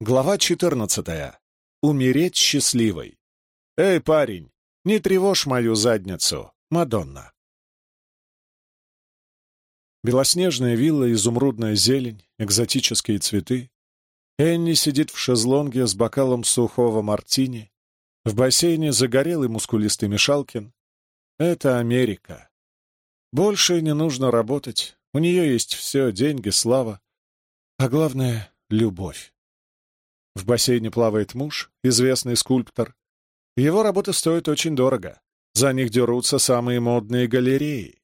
Глава 14. Умереть счастливой. Эй, парень, не тревожь мою задницу, Мадонна. Белоснежная вилла, изумрудная зелень, экзотические цветы. Энни сидит в шезлонге с бокалом сухого мартини. В бассейне загорелый мускулистый Мишалкин. Это Америка. Больше не нужно работать. У нее есть все — деньги, слава. А главное — любовь. В бассейне плавает муж, известный скульптор. Его работы стоят очень дорого. За них дерутся самые модные галереи.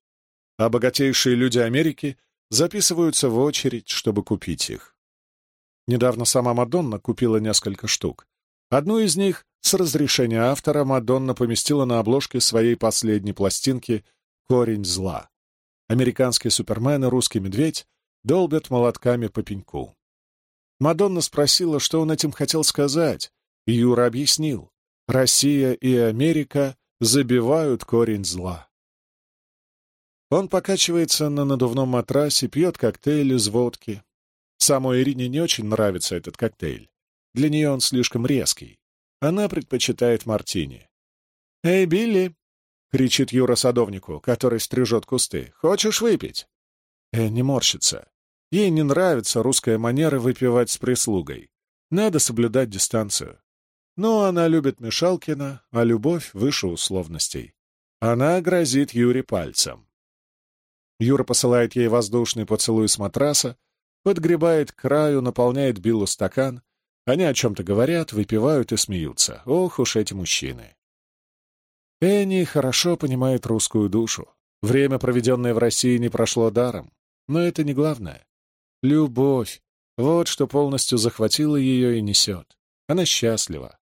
А богатейшие люди Америки записываются в очередь, чтобы купить их. Недавно сама Мадонна купила несколько штук. Одну из них с разрешения автора Мадонна поместила на обложке своей последней пластинки «Корень зла». Американский супермен и русский медведь долбят молотками по пеньку. Мадонна спросила, что он этим хотел сказать, и Юра объяснил. Россия и Америка забивают корень зла. Он покачивается на надувном матрасе, пьет коктейль из водки. Самой Ирине не очень нравится этот коктейль. Для нее он слишком резкий. Она предпочитает мартини. «Эй, Билли!» — кричит Юра садовнику, который стрижет кусты. «Хочешь выпить?» Э, не морщится. Ей не нравится русская манера выпивать с прислугой. Надо соблюдать дистанцию. Но она любит Мишалкина, а любовь выше условностей. Она грозит Юре пальцем. Юра посылает ей воздушный поцелуй с матраса, подгребает к краю, наполняет Биллу стакан. Они о чем-то говорят, выпивают и смеются. Ох уж эти мужчины. Энни хорошо понимает русскую душу. Время, проведенное в России, не прошло даром. Но это не главное. Любовь. Вот что полностью захватило ее и несет. Она счастлива.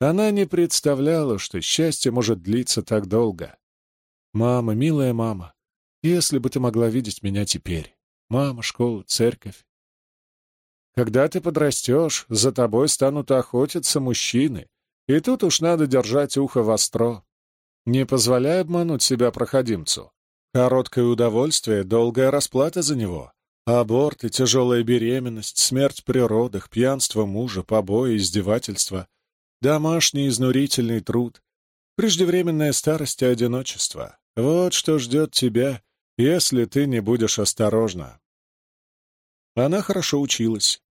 Она не представляла, что счастье может длиться так долго. «Мама, милая мама, если бы ты могла видеть меня теперь. Мама, школа, церковь. Когда ты подрастешь, за тобой станут охотиться мужчины, и тут уж надо держать ухо востро. Не позволяй обмануть себя проходимцу. Короткое удовольствие — долгая расплата за него. Аборты, тяжелая беременность, смерть при родах, пьянство мужа, побои, издевательства, домашний изнурительный труд, преждевременная старость и одиночество. Вот что ждет тебя, если ты не будешь осторожна. Она хорошо училась,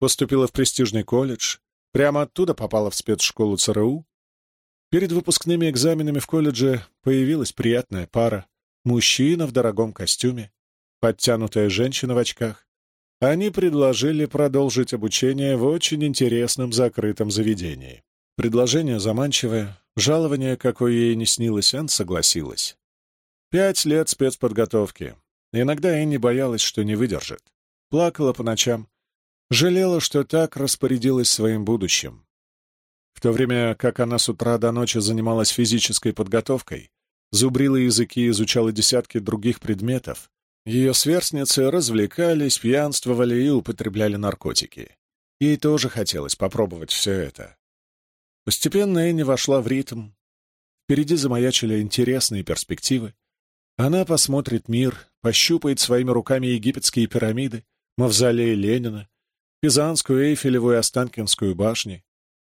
поступила в престижный колледж, прямо оттуда попала в спецшколу ЦРУ. Перед выпускными экзаменами в колледже появилась приятная пара, мужчина в дорогом костюме, подтянутая женщина в очках. Они предложили продолжить обучение в очень интересном закрытом заведении. Предложение заманчивое, жалование, какое ей не снилось, Энн согласилась. Пять лет спецподготовки. Иногда Энни боялась, что не выдержит. Плакала по ночам. Жалела, что так распорядилась своим будущим. В то время как она с утра до ночи занималась физической подготовкой, зубрила языки и изучала десятки других предметов, ее сверстницы развлекались, пьянствовали и употребляли наркотики. Ей тоже хотелось попробовать все это. Постепенно Энни вошла в ритм. Впереди замаячили интересные перспективы. Она посмотрит мир, пощупает своими руками египетские пирамиды, мавзолей Ленина, Пизанскую, Эйфелевую и Останкинскую башни.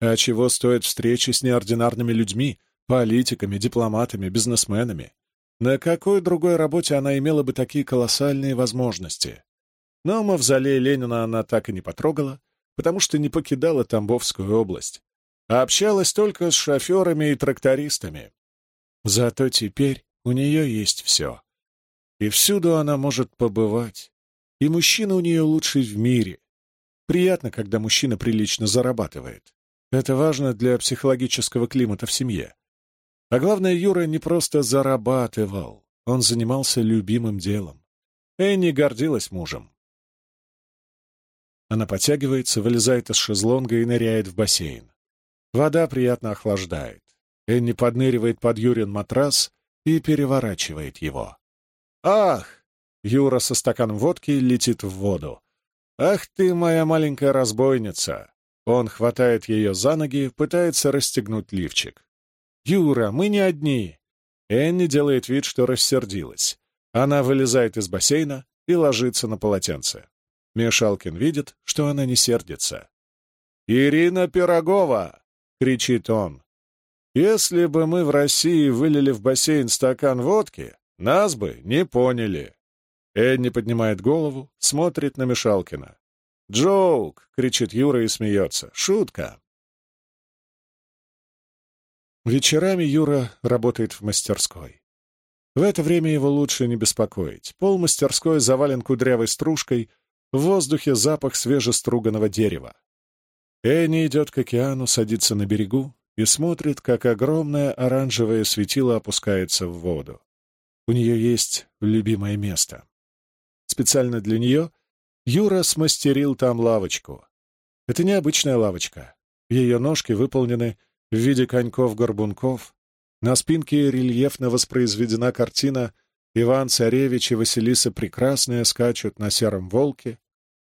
А чего стоят встречи с неординарными людьми, политиками, дипломатами, бизнесменами? На какой другой работе она имела бы такие колоссальные возможности? Но мавзолей Ленина она так и не потрогала, потому что не покидала Тамбовскую область, а общалась только с шоферами и трактористами. Зато теперь у нее есть все. И всюду она может побывать. И мужчина у нее лучший в мире. Приятно, когда мужчина прилично зарабатывает. Это важно для психологического климата в семье. А главное, Юра не просто зарабатывал, он занимался любимым делом. Энни гордилась мужем. Она подтягивается, вылезает из шезлонга и ныряет в бассейн. Вода приятно охлаждает. Энни подныривает под Юрин матрас и переворачивает его. «Ах!» — Юра со стаканом водки летит в воду. «Ах ты, моя маленькая разбойница!» Он хватает ее за ноги, пытается расстегнуть лифчик. «Юра, мы не одни!» Энни делает вид, что рассердилась. Она вылезает из бассейна и ложится на полотенце. Мешалкин видит, что она не сердится. «Ирина Пирогова!» — кричит он. «Если бы мы в России вылили в бассейн стакан водки, нас бы не поняли». Энни поднимает голову, смотрит на Мишалкина. «Джоук!» — кричит Юра и смеется. «Шутка!» Вечерами Юра работает в мастерской. В это время его лучше не беспокоить. Пол мастерской завален кудрявой стружкой, в воздухе запах свежеструганного дерева. Энни идет к океану, садится на берегу и смотрит, как огромное оранжевое светило опускается в воду. У нее есть любимое место. Специально для нее Юра смастерил там лавочку. Это необычная лавочка. Ее ножки выполнены в виде коньков-горбунков, на спинке рельефно воспроизведена картина «Иван-царевич и Василиса Прекрасная скачут на сером волке».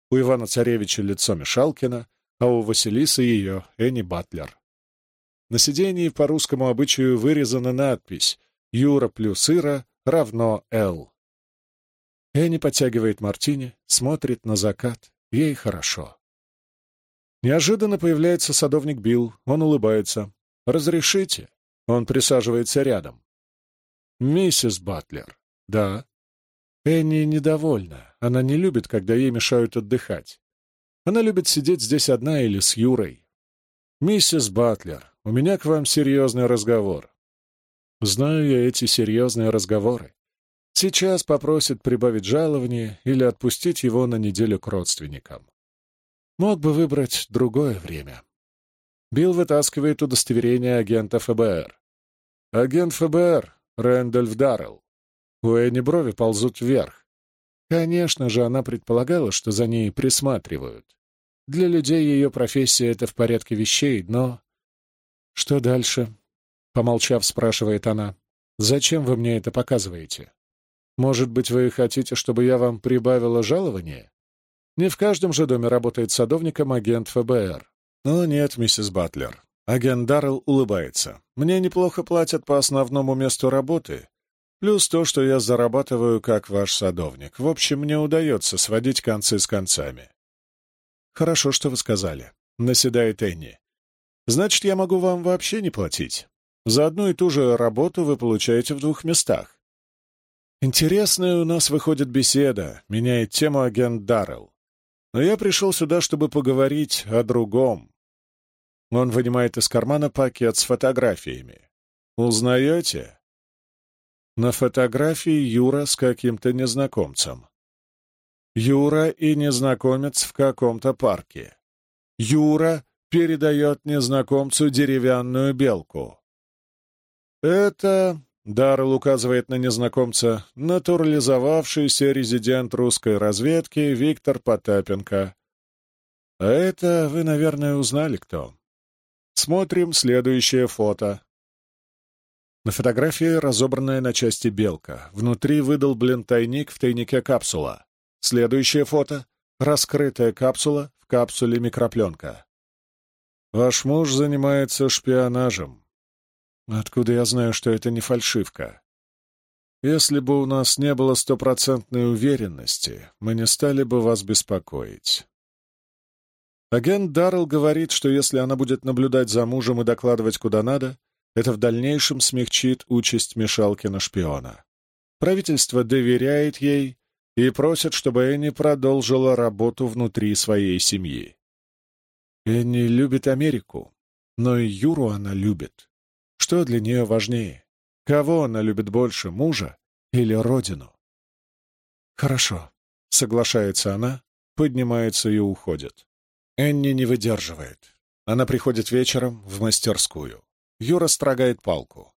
У Ивана-царевича лицо Мишалкина, а у Василисы ее Энни Батлер. На сидении по русскому обычаю вырезана надпись «Юра плюс Ира равно Л». Энни подтягивает мартини, смотрит на закат. Ей хорошо. Неожиданно появляется садовник Билл. Он улыбается. «Разрешите?» Он присаживается рядом. «Миссис Батлер». «Да». Энни недовольна. Она не любит, когда ей мешают отдыхать. Она любит сидеть здесь одна или с Юрой. «Миссис Батлер, у меня к вам серьезный разговор». Знаю я эти серьезные разговоры. Сейчас попросит прибавить жалование или отпустить его на неделю к родственникам. Мог бы выбрать другое время. Билл вытаскивает удостоверение агента ФБР. «Агент ФБР, Рэндольф Даррелл». У Энни брови ползут вверх. Конечно же, она предполагала, что за ней присматривают. Для людей ее профессия — это в порядке вещей, но... «Что дальше?» — помолчав, спрашивает она. «Зачем вы мне это показываете? Может быть, вы хотите, чтобы я вам прибавила жалование? Не в каждом же доме работает садовником агент ФБР. «Ну нет, миссис Батлер». Агент Даррелл улыбается. «Мне неплохо платят по основному месту работы, плюс то, что я зарабатываю как ваш садовник. В общем, мне удается сводить концы с концами». «Хорошо, что вы сказали», — наседает Энни. «Значит, я могу вам вообще не платить. За одну и ту же работу вы получаете в двух местах». «Интересная у нас выходит беседа», — меняет тему агент Даррелл. «Но я пришел сюда, чтобы поговорить о другом. Он вынимает из кармана пакет с фотографиями. «Узнаете?» На фотографии Юра с каким-то незнакомцем. Юра и незнакомец в каком-то парке. Юра передает незнакомцу деревянную белку. Это, Даррелл указывает на незнакомца, натурализовавшийся резидент русской разведки Виктор Потапенко. А это вы, наверное, узнали кто. Смотрим следующее фото. На фотографии разобранная на части белка. Внутри выдолблен тайник в тайнике капсула. Следующее фото — раскрытая капсула, в капсуле микропленка. Ваш муж занимается шпионажем. Откуда я знаю, что это не фальшивка? Если бы у нас не было стопроцентной уверенности, мы не стали бы вас беспокоить. Агент Даррелл говорит, что если она будет наблюдать за мужем и докладывать куда надо, это в дальнейшем смягчит участь Мишалкина-шпиона. Правительство доверяет ей и просит, чтобы Энни продолжила работу внутри своей семьи. Энни любит Америку, но и Юру она любит. Что для нее важнее? Кого она любит больше, мужа или родину? «Хорошо», — соглашается она, поднимается и уходит. Энни не выдерживает. Она приходит вечером в мастерскую. Юра строгает палку.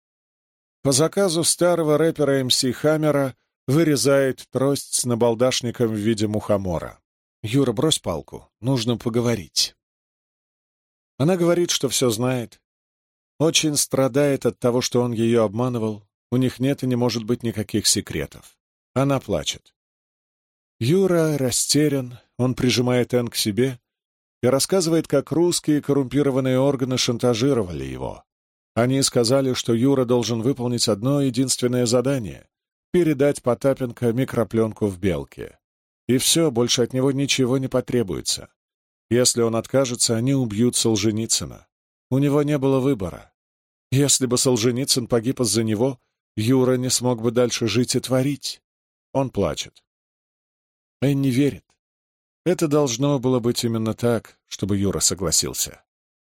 По заказу старого рэпера МС Хаммера вырезает трость с набалдашником в виде мухомора. «Юра, брось палку, нужно поговорить». Она говорит, что все знает. Очень страдает от того, что он ее обманывал. У них нет и не может быть никаких секретов. Она плачет. Юра растерян, он прижимает Энн к себе, и рассказывает, как русские коррумпированные органы шантажировали его. Они сказали, что Юра должен выполнить одно единственное задание — передать Потапенко микропленку в Белке. И все, больше от него ничего не потребуется. Если он откажется, они убьют Солженицына. У него не было выбора. Если бы Солженицын погиб из-за него, Юра не смог бы дальше жить и творить. Он плачет. Энни верит. Это должно было быть именно так, чтобы Юра согласился.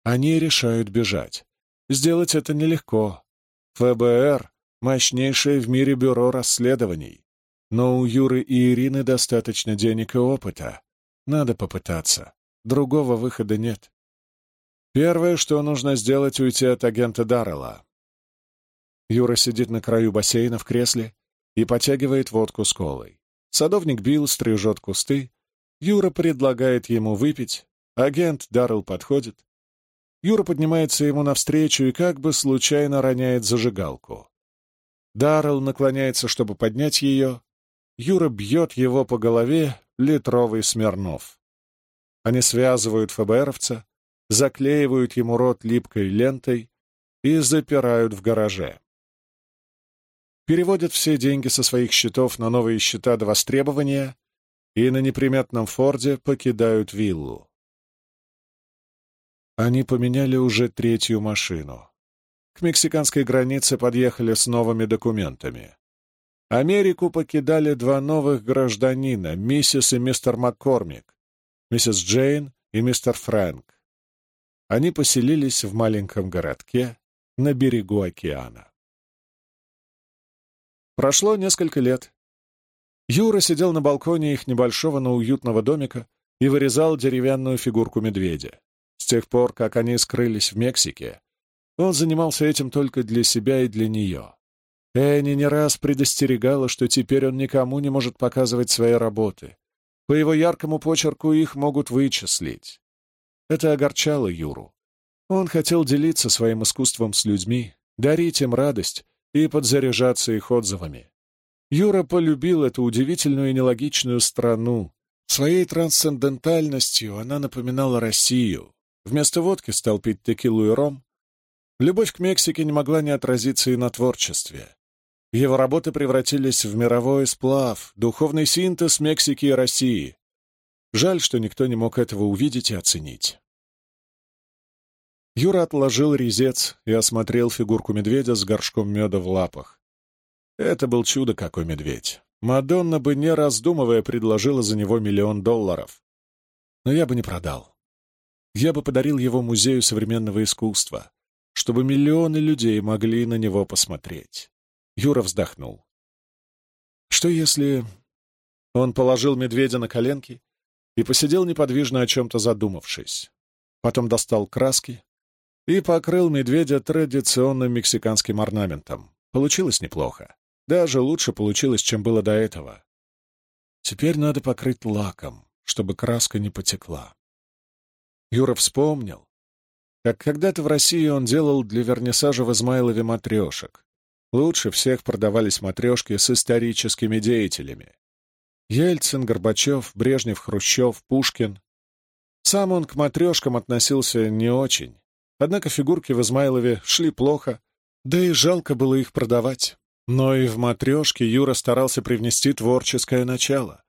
Они решают бежать. Сделать это нелегко. ФБР — мощнейшее в мире бюро расследований. Но у Юры и Ирины достаточно денег и опыта. Надо попытаться. Другого выхода нет. Первое, что нужно сделать, уйти от агента Даррелла. Юра сидит на краю бассейна в кресле и потягивает водку с колой. Садовник Билл стрижет кусты. Юра предлагает ему выпить. Агент Даррелл подходит. Юра поднимается ему навстречу и как бы случайно роняет зажигалку. Даррелл наклоняется, чтобы поднять ее. Юра бьет его по голове литровый Смирнов. Они связывают ФБРовца, заклеивают ему рот липкой лентой и запирают в гараже. Переводят все деньги со своих счетов на новые счета до востребования и на неприметном Форде покидают виллу. Они поменяли уже третью машину. К мексиканской границе подъехали с новыми документами. Америку покидали два новых гражданина, миссис и мистер Маккормик, миссис Джейн и мистер Фрэнк они поселились в маленьком городке на берегу океана. Прошло несколько лет. Юра сидел на балконе их небольшого, но уютного домика и вырезал деревянную фигурку медведя. С тех пор, как они скрылись в Мексике, он занимался этим только для себя и для нее. Энни не раз предостерегала, что теперь он никому не может показывать свои работы. По его яркому почерку их могут вычислить. Это огорчало Юру. Он хотел делиться своим искусством с людьми, дарить им радость и подзаряжаться их отзывами. Юра полюбил эту удивительную и нелогичную страну. Своей трансцендентальностью она напоминала Россию. Вместо водки стал пить текилу и ром. Любовь к Мексике не могла не отразиться и на творчестве. Его работы превратились в мировой сплав, духовный синтез Мексики и России. Жаль, что никто не мог этого увидеть и оценить. Юра отложил резец и осмотрел фигурку медведя с горшком меда в лапах. Это был чудо какой медведь. Мадонна бы, не раздумывая, предложила за него миллион долларов. Но я бы не продал. Я бы подарил его музею современного искусства, чтобы миллионы людей могли на него посмотреть. Юра вздохнул. Что если... Он положил медведя на коленки и посидел неподвижно о чем-то задумавшись. Потом достал краски и покрыл медведя традиционным мексиканским орнаментом. Получилось неплохо. Даже лучше получилось, чем было до этого. Теперь надо покрыть лаком, чтобы краска не потекла. Юра вспомнил, как когда-то в России он делал для вернисажа в Измайлове матрешек. Лучше всех продавались матрешки с историческими деятелями. Ельцин, Горбачев, Брежнев, Хрущев, Пушкин. Сам он к матрешкам относился не очень. Однако фигурки в Измайлове шли плохо, да и жалко было их продавать. Но и в матрешке Юра старался привнести творческое начало.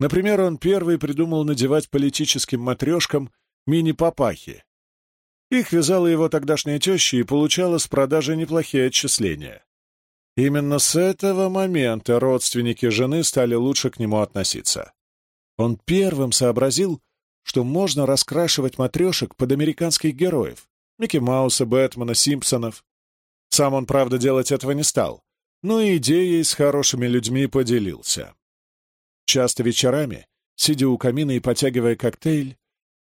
Например, он первый придумал надевать политическим матрешкам мини-папахи. Их вязала его тогдашняя теща и получала с продажи неплохие отчисления. Именно с этого момента родственники жены стали лучше к нему относиться. Он первым сообразил, что можно раскрашивать матрешек под американских героев — Микки Мауса, Бэтмена, Симпсонов. Сам он, правда, делать этого не стал, но идеей с хорошими людьми поделился. Часто вечерами, сидя у камина и потягивая коктейль,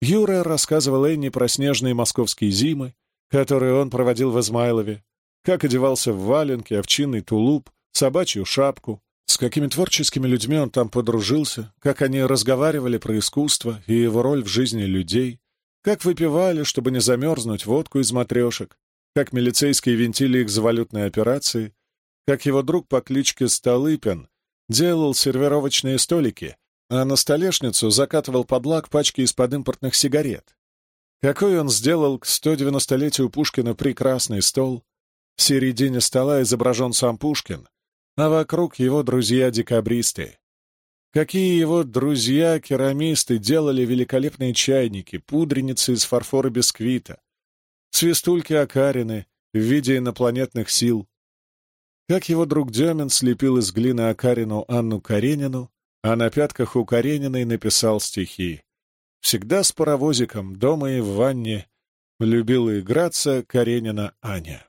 Юра рассказывал Энни про снежные московские зимы, которые он проводил в Измайлове, как одевался в валенки, овчинный тулуп, собачью шапку, с какими творческими людьми он там подружился, как они разговаривали про искусство и его роль в жизни людей, как выпивали, чтобы не замерзнуть водку из матрешек, как милицейские винтили их за валютные операции, как его друг по кличке Столыпин делал сервировочные столики, а на столешницу закатывал под лак пачки из-под импортных сигарет. Какой он сделал к 190-летию Пушкина прекрасный стол, в середине стола изображен сам Пушкин, а вокруг его друзья-декабристы. какие его друзья-керамисты делали великолепные чайники, пудреницы из фарфора бисквита, свистульки-окарины в виде инопланетных сил, как его друг Демин слепил из глины Акарину Анну Каренину, а на пятках у Карениной написал стихи. Всегда с паровозиком, дома и в ванне, любила играться Каренина Аня.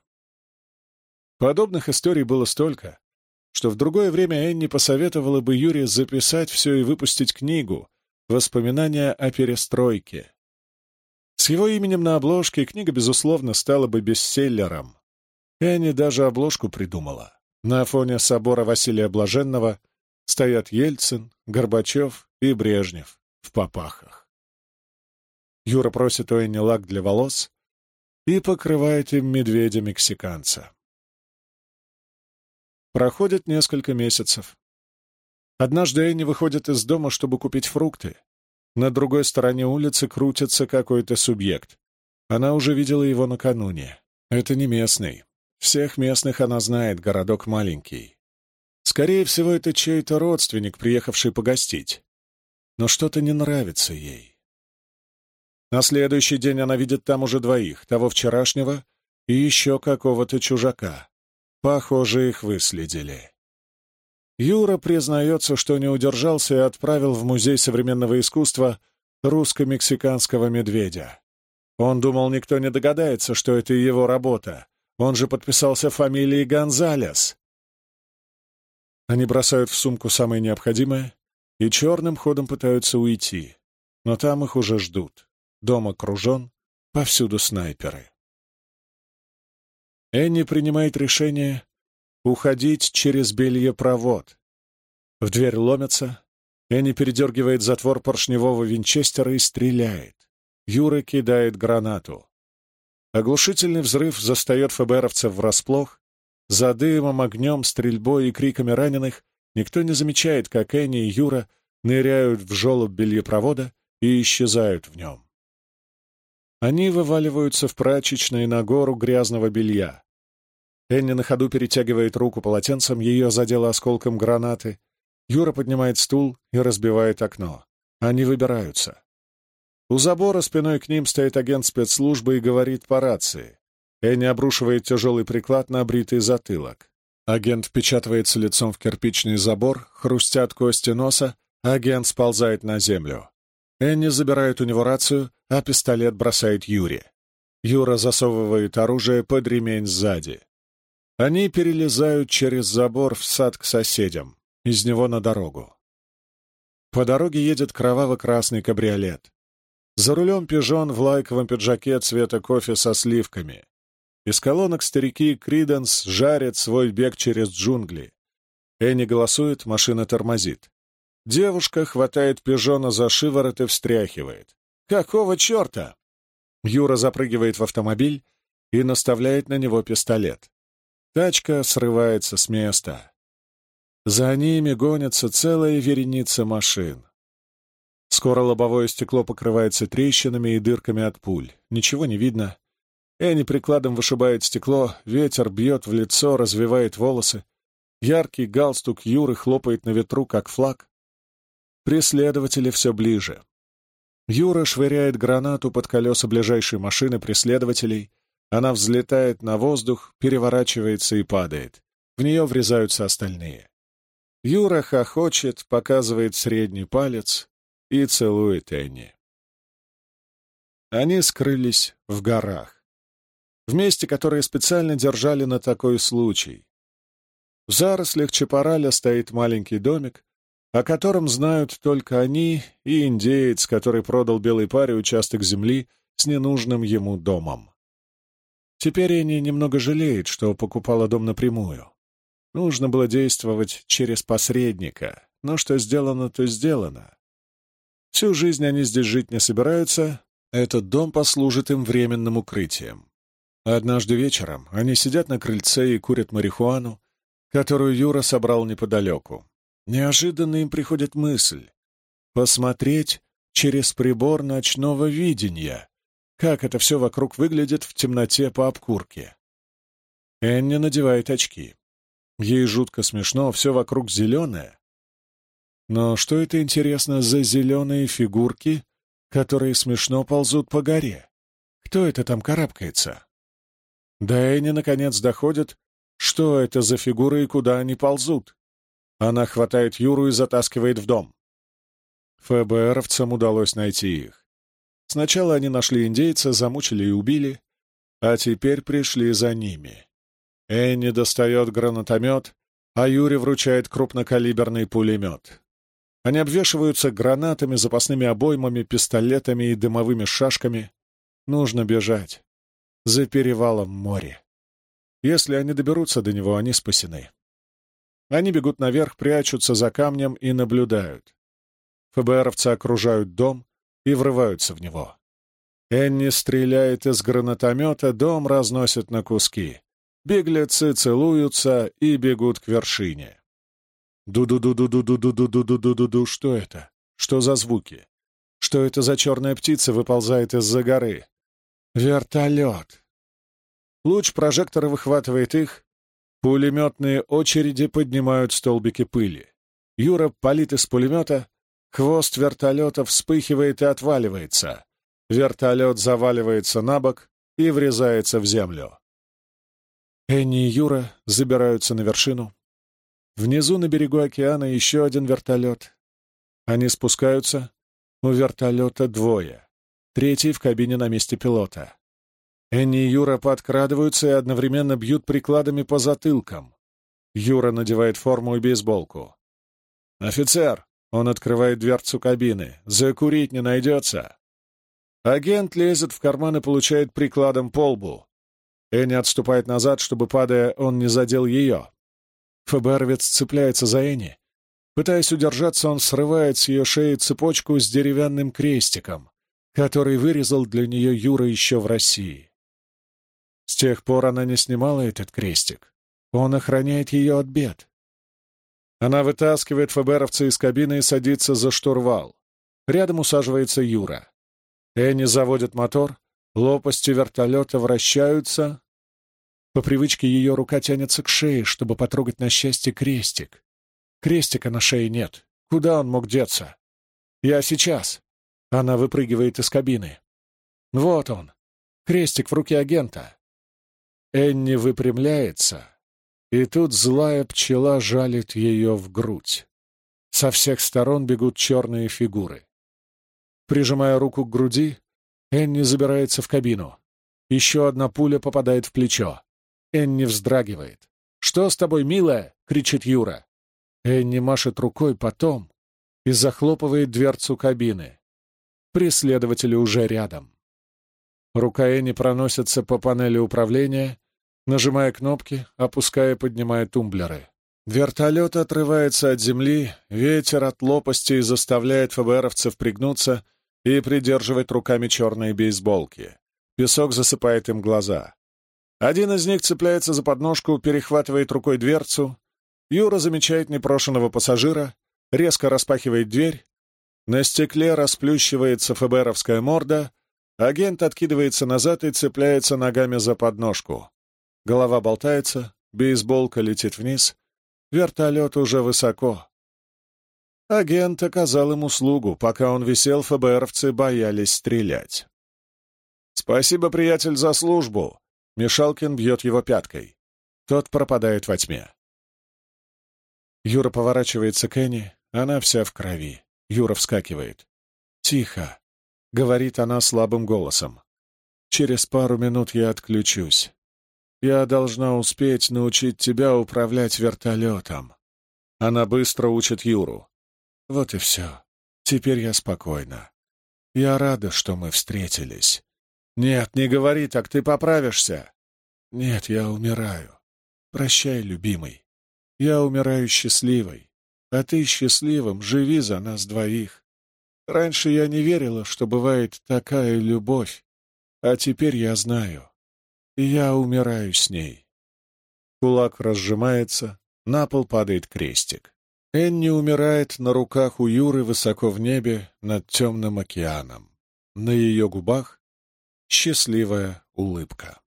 Подобных историй было столько, что в другое время Энни посоветовала бы Юре записать все и выпустить книгу «Воспоминания о перестройке». С его именем на обложке книга, безусловно, стала бы бестселлером. Энни даже обложку придумала. На фоне собора Василия Блаженного стоят Ельцин, Горбачев и Брежнев в попахах. Юра просит у Энни лак для волос и покрывает им медведя-мексиканца. Проходит несколько месяцев. Однажды Энни выходит из дома, чтобы купить фрукты. На другой стороне улицы крутится какой-то субъект. Она уже видела его накануне. Это не местный. Всех местных она знает, городок маленький. Скорее всего, это чей-то родственник, приехавший погостить. Но что-то не нравится ей. На следующий день она видит там уже двоих, того вчерашнего и еще какого-то чужака. Похоже, их выследили. Юра признается, что не удержался и отправил в Музей современного искусства русско-мексиканского медведя. Он думал, никто не догадается, что это его работа. Он же подписался фамилией Гонзалес. Они бросают в сумку самое необходимое и черным ходом пытаются уйти. Но там их уже ждут. Дом окружен, повсюду снайперы. Энни принимает решение уходить через бельепровод. В дверь ломятся. Энни передергивает затвор поршневого винчестера и стреляет. Юра кидает гранату. Оглушительный взрыв застает ФБРовцев врасплох. За дымом, огнем, стрельбой и криками раненых никто не замечает, как Энни и Юра ныряют в жолоб бельепровода и исчезают в нем. Они вываливаются в прачечной на гору грязного белья. Энни на ходу перетягивает руку полотенцем, ее задело осколком гранаты. Юра поднимает стул и разбивает окно. Они выбираются. У забора спиной к ним стоит агент спецслужбы и говорит по рации. Энни обрушивает тяжелый приклад на бритый затылок. Агент впечатывается лицом в кирпичный забор, хрустят кости носа, агент сползает на землю. Энни забирает у него рацию, а пистолет бросает Юре. Юра засовывает оружие под ремень сзади. Они перелезают через забор в сад к соседям, из него на дорогу. По дороге едет кроваво-красный кабриолет. За рулем пижон в лайковом пиджаке цвета кофе со сливками. Из колонок старики Криденс жарят свой бег через джунгли. Энни голосует, машина тормозит. Девушка хватает пижона за шиворот и встряхивает. «Какого черта?» Юра запрыгивает в автомобиль и наставляет на него пистолет. Тачка срывается с места. За ними гонится целая вереница машин. Скоро лобовое стекло покрывается трещинами и дырками от пуль. Ничего не видно. Энни прикладом вышибает стекло, ветер бьет в лицо, развивает волосы. Яркий галстук Юры хлопает на ветру, как флаг. Преследователи все ближе. Юра швыряет гранату под колеса ближайшей машины преследователей. Она взлетает на воздух, переворачивается и падает. В нее врезаются остальные. Юра хохочет, показывает средний палец и целует Энни. Они скрылись в горах. В месте, которое специально держали на такой случай. В зарослях Чапараля стоит маленький домик, о котором знают только они и индеец, который продал белой паре участок земли с ненужным ему домом. Теперь Энни немного жалеет, что покупала дом напрямую. Нужно было действовать через посредника, но что сделано, то сделано. Всю жизнь они здесь жить не собираются, этот дом послужит им временным укрытием. Однажды вечером они сидят на крыльце и курят марихуану, которую Юра собрал неподалеку. Неожиданно им приходит мысль посмотреть через прибор ночного видения, как это все вокруг выглядит в темноте по обкурке. Энни надевает очки. Ей жутко смешно, все вокруг зеленое. Но что это, интересно, за зеленые фигурки, которые смешно ползут по горе? Кто это там карабкается? До Энни, наконец, доходит, что это за фигуры и куда они ползут. Она хватает Юру и затаскивает в дом. ФБРовцам удалось найти их. Сначала они нашли индейца, замучили и убили, а теперь пришли за ними. Энни достает гранатомет, а Юре вручает крупнокалиберный пулемет. Они обвешиваются гранатами, запасными обоймами, пистолетами и дымовыми шашками. Нужно бежать. За перевалом море. Если они доберутся до него, они спасены. Они бегут наверх, прячутся за камнем и наблюдают. ФБРовцы окружают дом и врываются в него. Энни стреляет из гранатомета, дом разносит на куски. Беглецы целуются и бегут к вершине. Ду-ду-ду-ду-ду-ду-ду-ду-ду-ду-ду-ду. Что это? Что за звуки? Что это за черная птица выползает из-за горы? Вертолет. Луч прожектора выхватывает их. Пулеметные очереди поднимают столбики пыли. Юра палит из пулемета. Хвост вертолета вспыхивает и отваливается. Вертолет заваливается на бок и врезается в землю. Энни и Юра забираются на вершину. Внизу на берегу океана еще один вертолет. Они спускаются. У вертолета двое. Третий в кабине на месте пилота. Энни и Юра подкрадываются и одновременно бьют прикладами по затылкам. Юра надевает форму и бейсболку. «Офицер!» — он открывает дверцу кабины. «Закурить не найдется!» Агент лезет в карман и получает прикладом по лбу. Энни отступает назад, чтобы, падая, он не задел ее. ФБРовец цепляется за Энни. Пытаясь удержаться, он срывает с ее шеи цепочку с деревянным крестиком, который вырезал для нее Юра еще в России. С тех пор она не снимала этот крестик. Он охраняет ее от бед. Она вытаскивает ФБРовца из кабины и садится за штурвал. Рядом усаживается Юра. Энни заводит мотор, лопасти вертолета вращаются, по привычке ее рука тянется к шее, чтобы потрогать на счастье крестик. Крестика на шее нет. Куда он мог деться? Я сейчас. Она выпрыгивает из кабины. Вот он. Крестик в руке агента. Энни выпрямляется, и тут злая пчела жалит ее в грудь. Со всех сторон бегут черные фигуры. Прижимая руку к груди, Энни забирается в кабину. Еще одна пуля попадает в плечо. Энни вздрагивает. «Что с тобой, милая?» — кричит Юра. Энни машет рукой потом и захлопывает дверцу кабины. Преследователи уже рядом. Рука Энни проносится по панели управления, нажимая кнопки, опуская и поднимая тумблеры. Вертолет отрывается от земли, ветер от лопастей заставляет ФБРовцев пригнуться и придерживать руками черные бейсболки. Песок засыпает им глаза. Один из них цепляется за подножку, перехватывает рукой дверцу. Юра замечает непрошенного пассажира, резко распахивает дверь. На стекле расплющивается ФБРовская морда. Агент откидывается назад и цепляется ногами за подножку. Голова болтается, бейсболка летит вниз. Вертолет уже высоко. Агент оказал им услугу. Пока он висел, ФБРовцы боялись стрелять. «Спасибо, приятель, за службу!» Мишалкин бьет его пяткой. Тот пропадает во тьме. Юра поворачивается к Энни, она вся в крови. Юра вскакивает. «Тихо», — говорит она слабым голосом. «Через пару минут я отключусь. Я должна успеть научить тебя управлять вертолетом». Она быстро учит Юру. «Вот и все. Теперь я спокойна. Я рада, что мы встретились. «Нет, не говори так, ты поправишься». «Нет, я умираю. Прощай, любимый. Я умираю счастливой, а ты счастливым живи за нас двоих. Раньше я не верила, что бывает такая любовь, а теперь я знаю. Я умираю с ней». Кулак разжимается, на пол падает крестик. Энни умирает на руках у Юры высоко в небе над темным океаном. На ее губах счастливая улыбка.